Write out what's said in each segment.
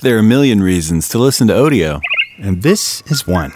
There are a million reasons to listen to Audio. and this is one.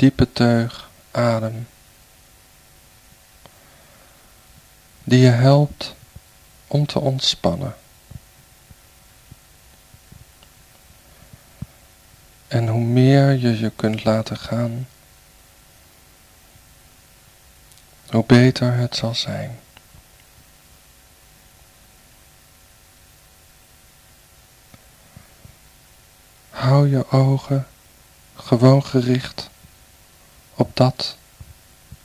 Diepe teug adem, die je helpt om te ontspannen. En hoe meer je je kunt laten gaan, hoe beter het zal zijn. Hou je ogen gewoon gericht op dat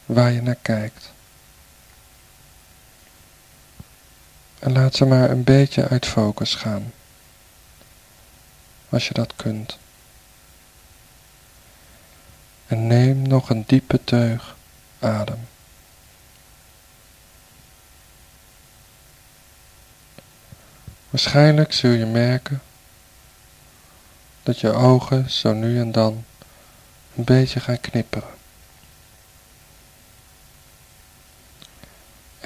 waar je naar kijkt. En laat ze maar een beetje uit focus gaan, als je dat kunt. En neem nog een diepe teug adem. Waarschijnlijk zul je merken dat je ogen zo nu en dan een beetje gaan knipperen.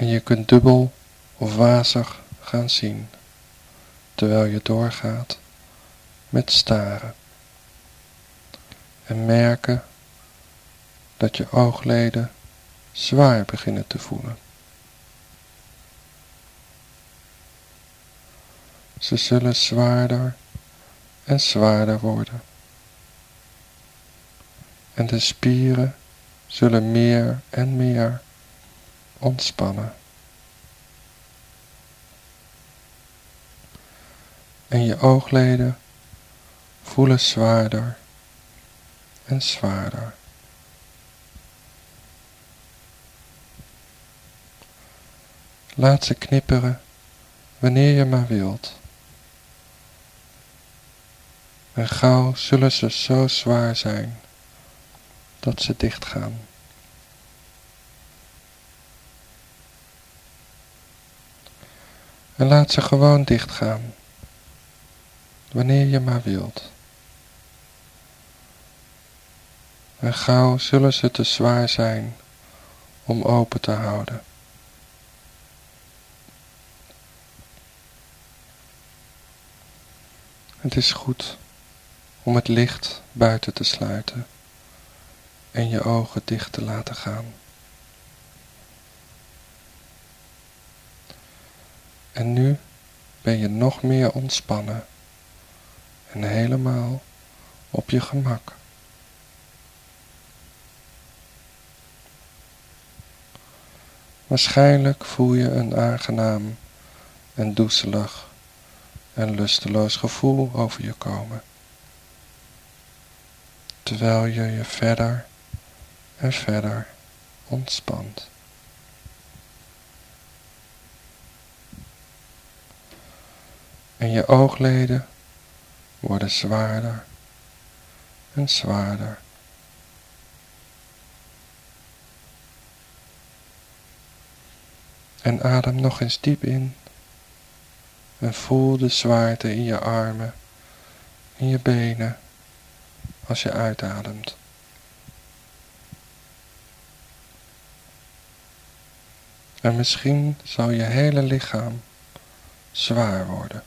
En je kunt dubbel of wazig gaan zien, terwijl je doorgaat met staren. En merken dat je oogleden zwaar beginnen te voelen. Ze zullen zwaarder en zwaarder worden. En de spieren zullen meer en meer ontspannen. En je oogleden voelen zwaarder en zwaarder. Laat ze knipperen wanneer je maar wilt. En gauw zullen ze zo zwaar zijn dat ze dichtgaan. En laat ze gewoon dichtgaan, wanneer je maar wilt. En gauw zullen ze te zwaar zijn om open te houden. Het is goed om het licht buiten te sluiten en je ogen dicht te laten gaan. En nu ben je nog meer ontspannen en helemaal op je gemak. Waarschijnlijk voel je een aangenaam en doezelig en lusteloos gevoel over je komen terwijl je je verder en verder ontspant. En je oogleden worden zwaarder en zwaarder. En adem nog eens diep in en voel de zwaarte in je armen, in je benen als je uitademt. En misschien zal je hele lichaam zwaar worden.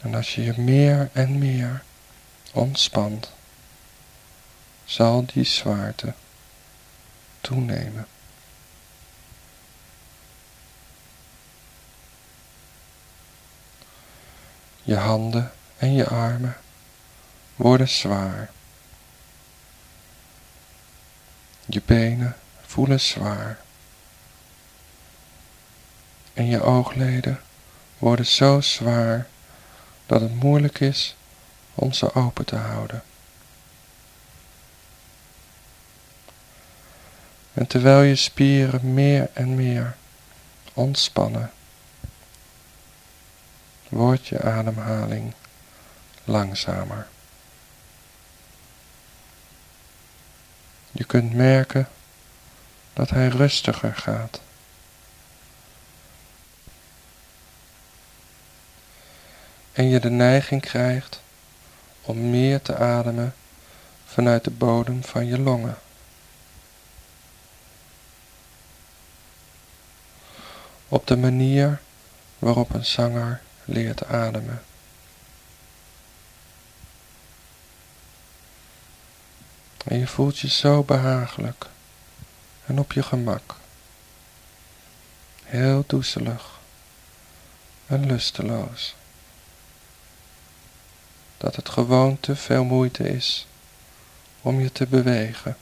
En als je je meer en meer ontspant, zal die zwaarte toenemen. Je handen en je armen worden zwaar. Je benen voelen zwaar. En je oogleden worden zo zwaar dat het moeilijk is om ze open te houden. En terwijl je spieren meer en meer ontspannen, wordt je ademhaling langzamer. Je kunt merken dat hij rustiger gaat. En je de neiging krijgt om meer te ademen vanuit de bodem van je longen. Op de manier waarop een zanger leert ademen. En je voelt je zo behagelijk en op je gemak. Heel doezelig en lusteloos. Dat het gewoon te veel moeite is om je te bewegen.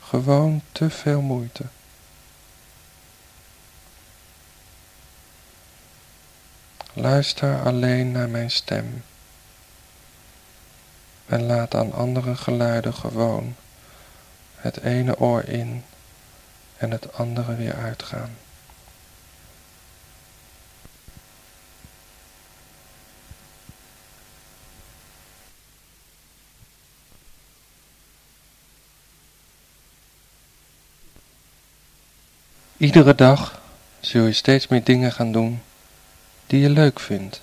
Gewoon te veel moeite. Luister alleen naar mijn stem en laat aan andere geluiden gewoon het ene oor in en het andere weer uitgaan. Iedere dag zul je steeds meer dingen gaan doen die je leuk vindt,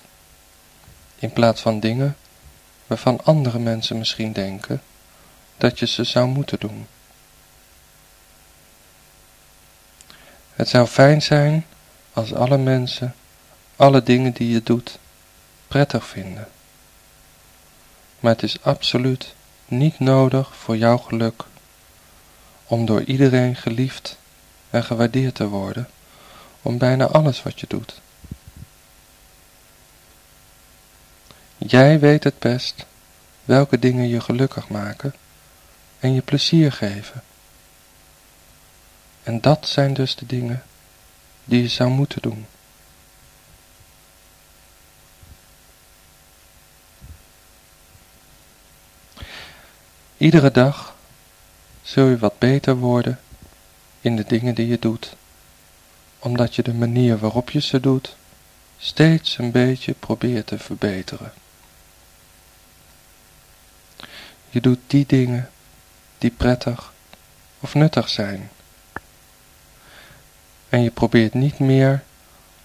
in plaats van dingen waarvan andere mensen misschien denken dat je ze zou moeten doen. Het zou fijn zijn als alle mensen alle dingen die je doet prettig vinden. Maar het is absoluut niet nodig voor jouw geluk om door iedereen geliefd en gewaardeerd te worden om bijna alles wat je doet. Jij weet het best welke dingen je gelukkig maken en je plezier geven. En dat zijn dus de dingen die je zou moeten doen. Iedere dag zul je wat beter worden in de dingen die je doet, omdat je de manier waarop je ze doet steeds een beetje probeert te verbeteren. Je doet die dingen die prettig of nuttig zijn. En je probeert niet meer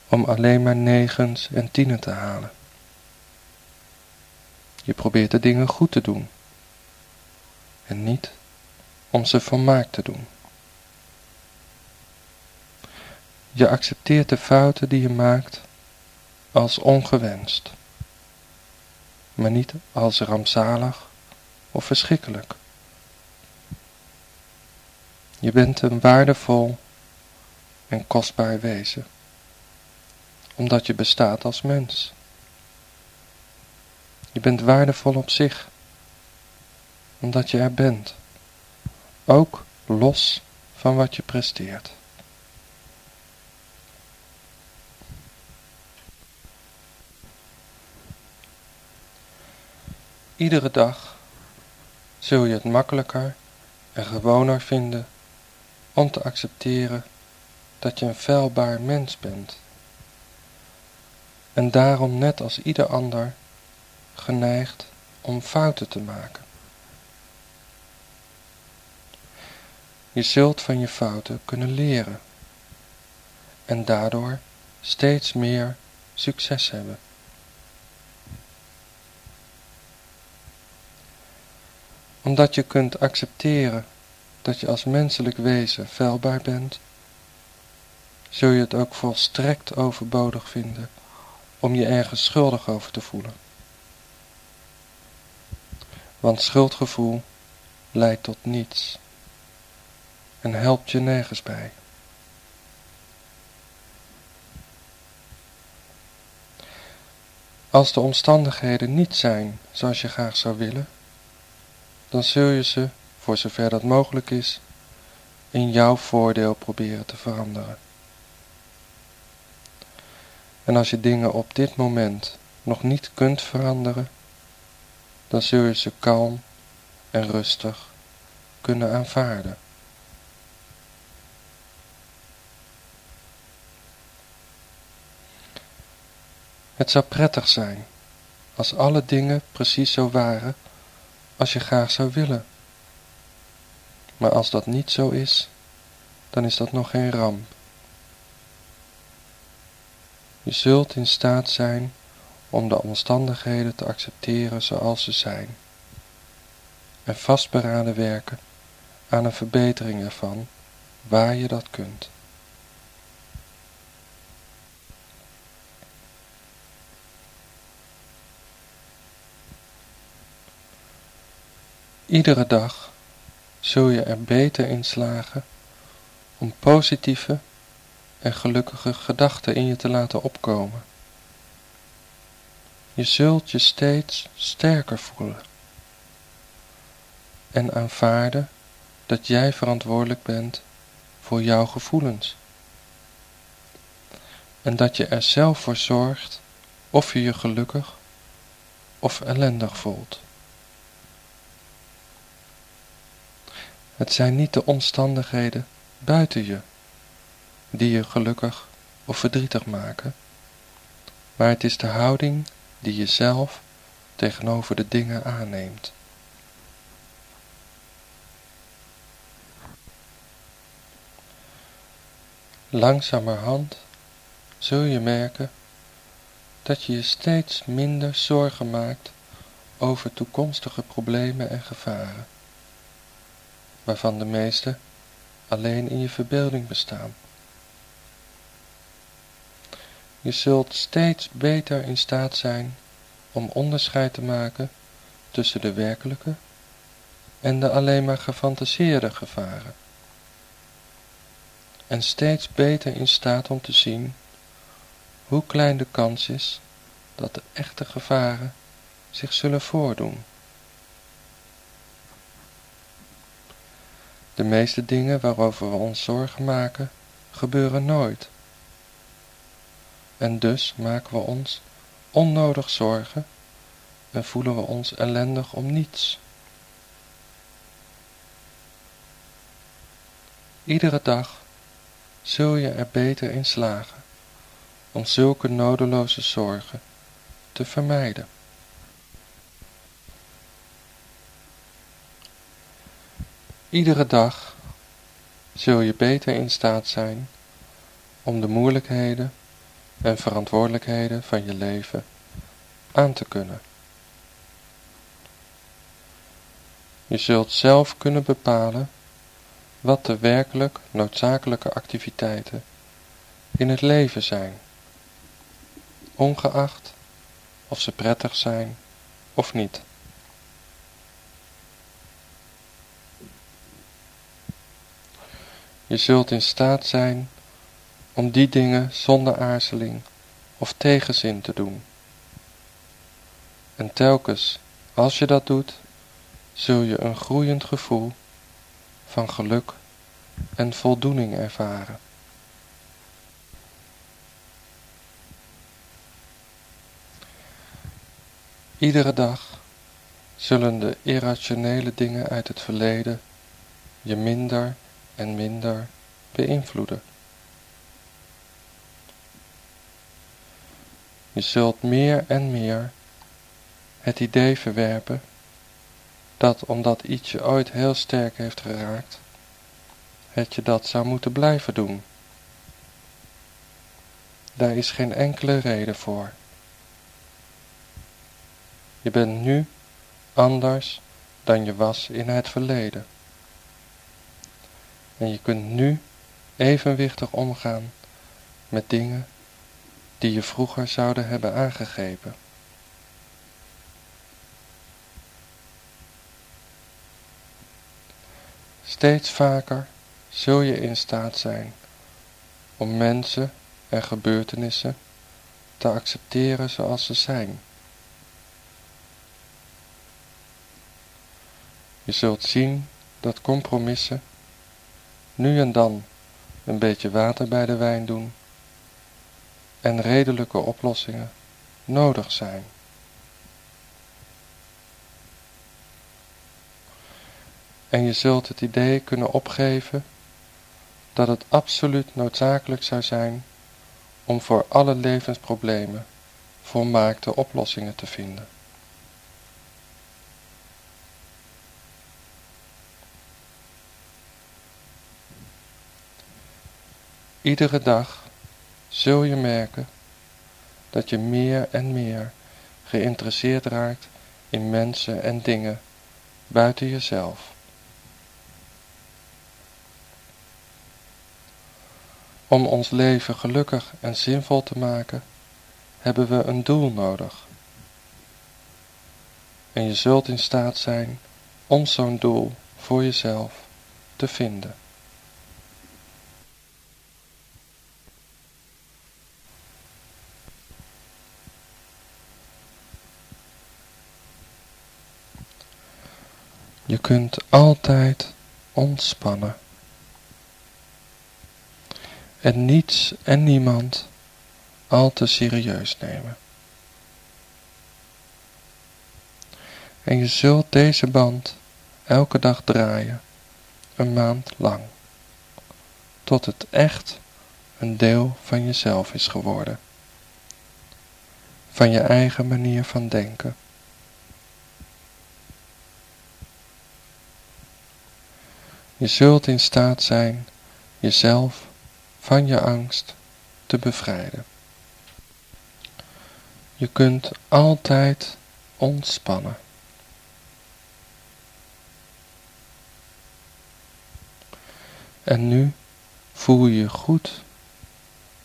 om alleen maar negens en tienen te halen. Je probeert de dingen goed te doen. En niet om ze vermaakt te doen. Je accepteert de fouten die je maakt als ongewenst, maar niet als rampzalig of verschrikkelijk. Je bent een waardevol en kostbaar wezen, omdat je bestaat als mens. Je bent waardevol op zich, omdat je er bent, ook los van wat je presteert. Iedere dag zul je het makkelijker en gewoner vinden om te accepteren dat je een feilbaar mens bent. En daarom net als ieder ander geneigd om fouten te maken. Je zult van je fouten kunnen leren en daardoor steeds meer succes hebben. Omdat je kunt accepteren dat je als menselijk wezen vuilbaar bent, zul je het ook volstrekt overbodig vinden om je ergens schuldig over te voelen. Want schuldgevoel leidt tot niets en helpt je nergens bij. Als de omstandigheden niet zijn zoals je graag zou willen, dan zul je ze, voor zover dat mogelijk is, in jouw voordeel proberen te veranderen. En als je dingen op dit moment nog niet kunt veranderen, dan zul je ze kalm en rustig kunnen aanvaarden. Het zou prettig zijn als alle dingen precies zo waren als je graag zou willen. Maar als dat niet zo is, dan is dat nog geen ramp. Je zult in staat zijn om de omstandigheden te accepteren zoals ze zijn en vastberaden werken aan een verbetering ervan waar je dat kunt. Iedere dag zul je er beter in slagen om positieve en gelukkige gedachten in je te laten opkomen. Je zult je steeds sterker voelen en aanvaarden dat jij verantwoordelijk bent voor jouw gevoelens. En dat je er zelf voor zorgt of je je gelukkig of ellendig voelt. Het zijn niet de omstandigheden buiten je die je gelukkig of verdrietig maken, maar het is de houding die je zelf tegenover de dingen aanneemt. Langzamerhand zul je merken dat je je steeds minder zorgen maakt over toekomstige problemen en gevaren waarvan de meeste alleen in je verbeelding bestaan. Je zult steeds beter in staat zijn om onderscheid te maken tussen de werkelijke en de alleen maar gefantaseerde gevaren. En steeds beter in staat om te zien hoe klein de kans is dat de echte gevaren zich zullen voordoen. De meeste dingen waarover we ons zorgen maken, gebeuren nooit. En dus maken we ons onnodig zorgen en voelen we ons ellendig om niets. Iedere dag zul je er beter in slagen om zulke nodeloze zorgen te vermijden. Iedere dag zul je beter in staat zijn om de moeilijkheden en verantwoordelijkheden van je leven aan te kunnen. Je zult zelf kunnen bepalen wat de werkelijk noodzakelijke activiteiten in het leven zijn, ongeacht of ze prettig zijn of niet. Je zult in staat zijn om die dingen zonder aarzeling of tegenzin te doen. En telkens als je dat doet, zul je een groeiend gevoel van geluk en voldoening ervaren. Iedere dag zullen de irrationele dingen uit het verleden je minder en minder beïnvloeden. Je zult meer en meer het idee verwerpen dat omdat iets je ooit heel sterk heeft geraakt, het je dat zou moeten blijven doen. Daar is geen enkele reden voor. Je bent nu anders dan je was in het verleden. En je kunt nu evenwichtig omgaan met dingen die je vroeger zouden hebben aangegrepen. Steeds vaker zul je in staat zijn om mensen en gebeurtenissen te accepteren zoals ze zijn. Je zult zien dat compromissen, nu en dan een beetje water bij de wijn doen en redelijke oplossingen nodig zijn. En je zult het idee kunnen opgeven dat het absoluut noodzakelijk zou zijn om voor alle levensproblemen volmaakte oplossingen te vinden. Iedere dag zul je merken dat je meer en meer geïnteresseerd raakt in mensen en dingen buiten jezelf. Om ons leven gelukkig en zinvol te maken, hebben we een doel nodig. En je zult in staat zijn om zo'n doel voor jezelf te vinden. Je kunt altijd ontspannen. En niets en niemand al te serieus nemen. En je zult deze band elke dag draaien, een maand lang, tot het echt een deel van jezelf is geworden, van je eigen manier van denken. Je zult in staat zijn jezelf van je angst te bevrijden. Je kunt altijd ontspannen. En nu voel je je goed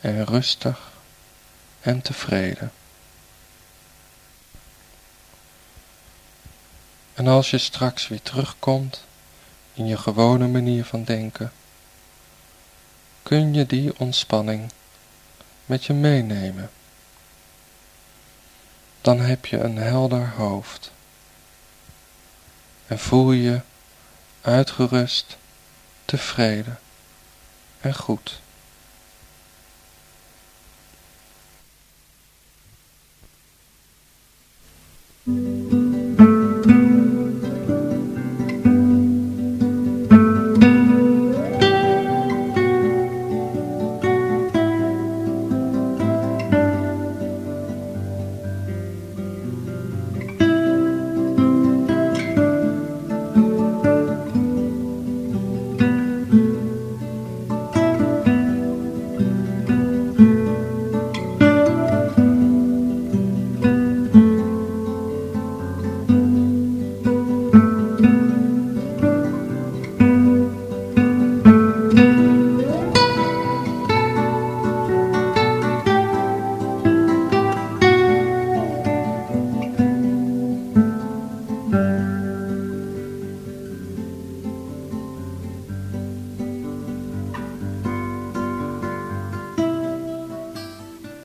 en rustig en tevreden. En als je straks weer terugkomt in je gewone manier van denken, kun je die ontspanning met je meenemen. Dan heb je een helder hoofd en voel je uitgerust, tevreden en goed.